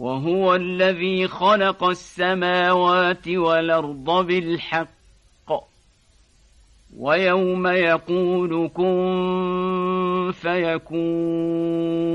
وهو الذي خلق السماوات والأرض بالحق. ويوم يقول كن فيكون.